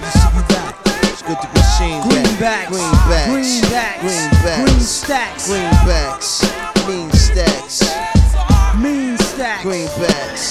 good to see you back. It's good to be seen back. Greenbacks, Greenbacks. greenbacks, Greenbacks. green stacks, Greenbacks. Mean stacks. mean stacks. Greenbacks.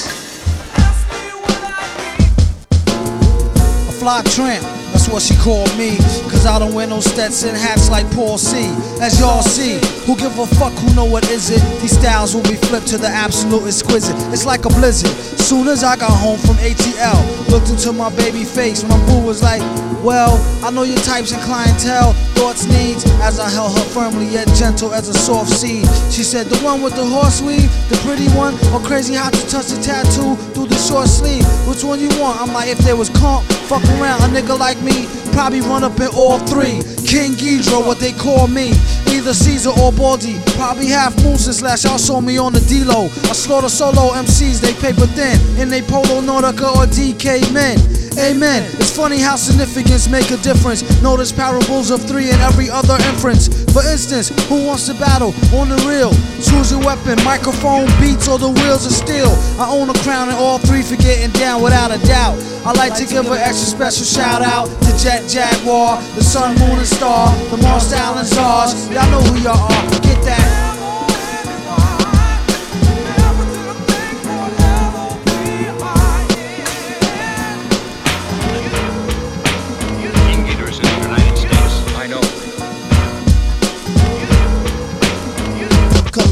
A fly tramp, what she called me. Cause I don't wear no Stetson hats like Paul C. As y'all see, who give a fuck who know what is it? These styles will be flipped to the absolute exquisite. It's like a blizzard. Soon as I got home from ATL, looked into my baby face. My boo was like, Well, I know your types and clientele, thoughts, needs. As I held her firmly yet gentle as a soft seed. She said, The one with the horse weave, the pretty one, or crazy how to touch the tattoo through the Which one you want? I'm like, if there was comp, fuck around, a nigga like me, probably run up in all three. King Geedorah, what they call me. Either Caesar or Baldy. Probably half moose slash y'all saw me on the D-Lo. I slaughter solo MCs, they paper thin. In they polo Nautica or DK men. Amen. It's funny how significance make a difference. Notice parables of three and every other inference. For instance, who wants to battle on the real? Choose your weapon, microphone, beats, or the wheels of steel. I own a crown and all three for getting down without a doubt. I like to give an extra special shout out to Jet Jaguar, the Sun, Moon, and Star, the Mars, and Czars. Y'all know who y'all are. Get that.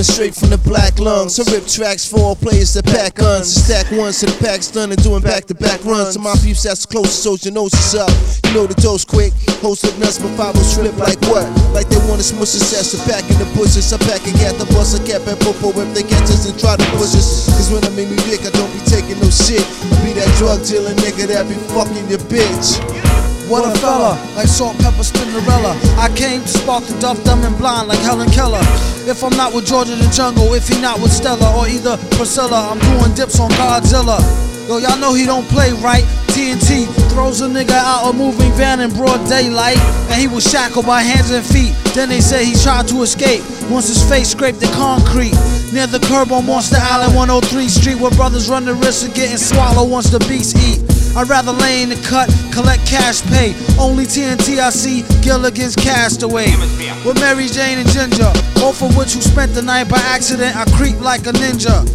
Straight from the black lungs. I rip tracks for all players that pack guns. Stack ones to the pack's done and doing back to back runs. To my peeps, that's the closest, so you know what's up. You know the dose quick. Host look nuts, but five slip like what? Like they want to smush success. to pack in the bushes. I pack and get the bus, I cap and popo if they catch us and try to push us. Cause when I'm in New York, I don't be taking no shit. Be that drug dealer nigga that be fucking your bitch. What a fella, like salt, pepper, Spinderella. I came to spark the duff, dumb and blind like Helen Keller. If I'm not with Georgia the Jungle, if he not with Stella or either Priscilla, I'm doing dips on Godzilla. Yo, y'all know he don't play right. TNT throws a nigga out a moving van in broad daylight, and he was shackled by hands and feet. Then they say he tried to escape once his face scraped the concrete. Near the curb on Monster Island, 103 Street, where brothers run the risk of getting swallowed once the beasts eat. I'd rather lay in the cut, collect cash pay. Only TNT I see, Gilligan's Castaway. With Mary Jane and Ginger, both of which who spent the night by accident. I creep like a ninja.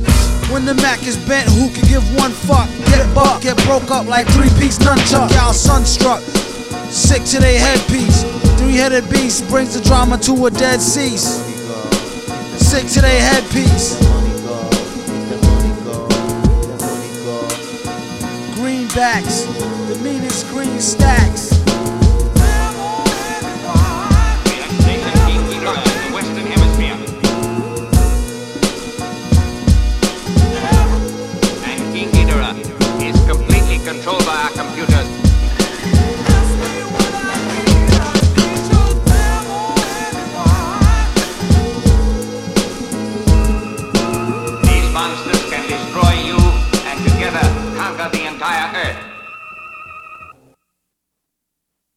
When the Mac is bent, who can give one fuck? Get buck, get broke up like three piece nunchuck. Y'all sunstruck, sick to their headpiece. Three headed beast brings the drama to a dead cease. Sick to their headpiece. The meanest green stack.